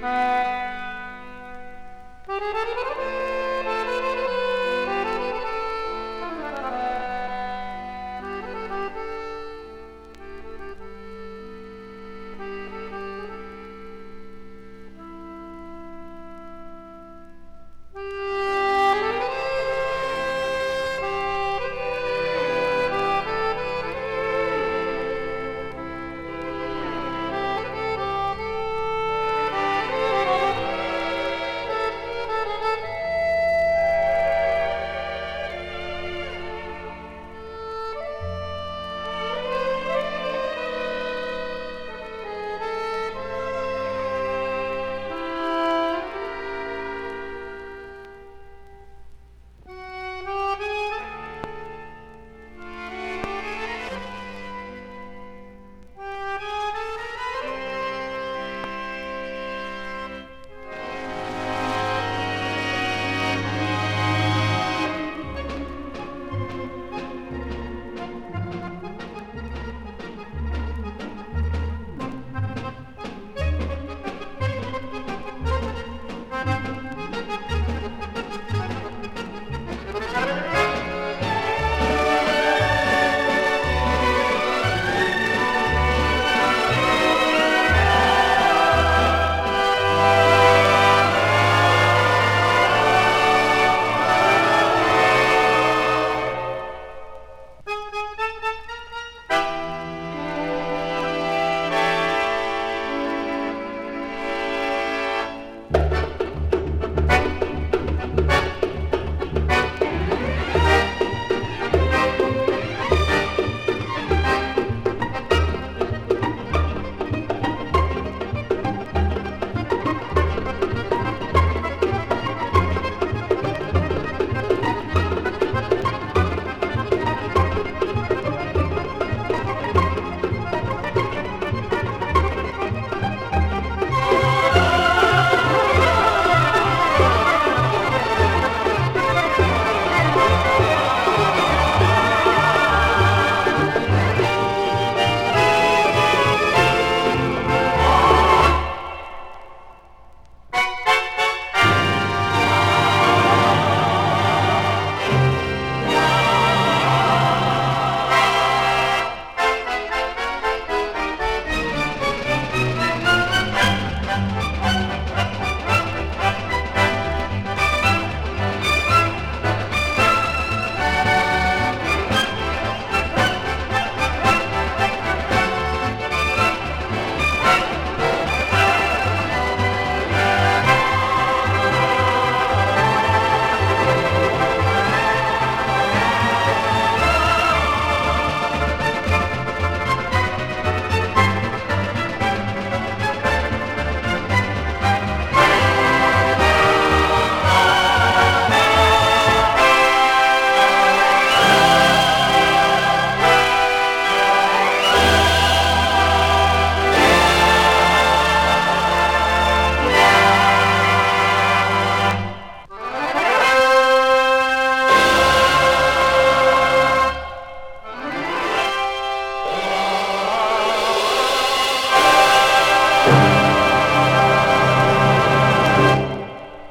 Música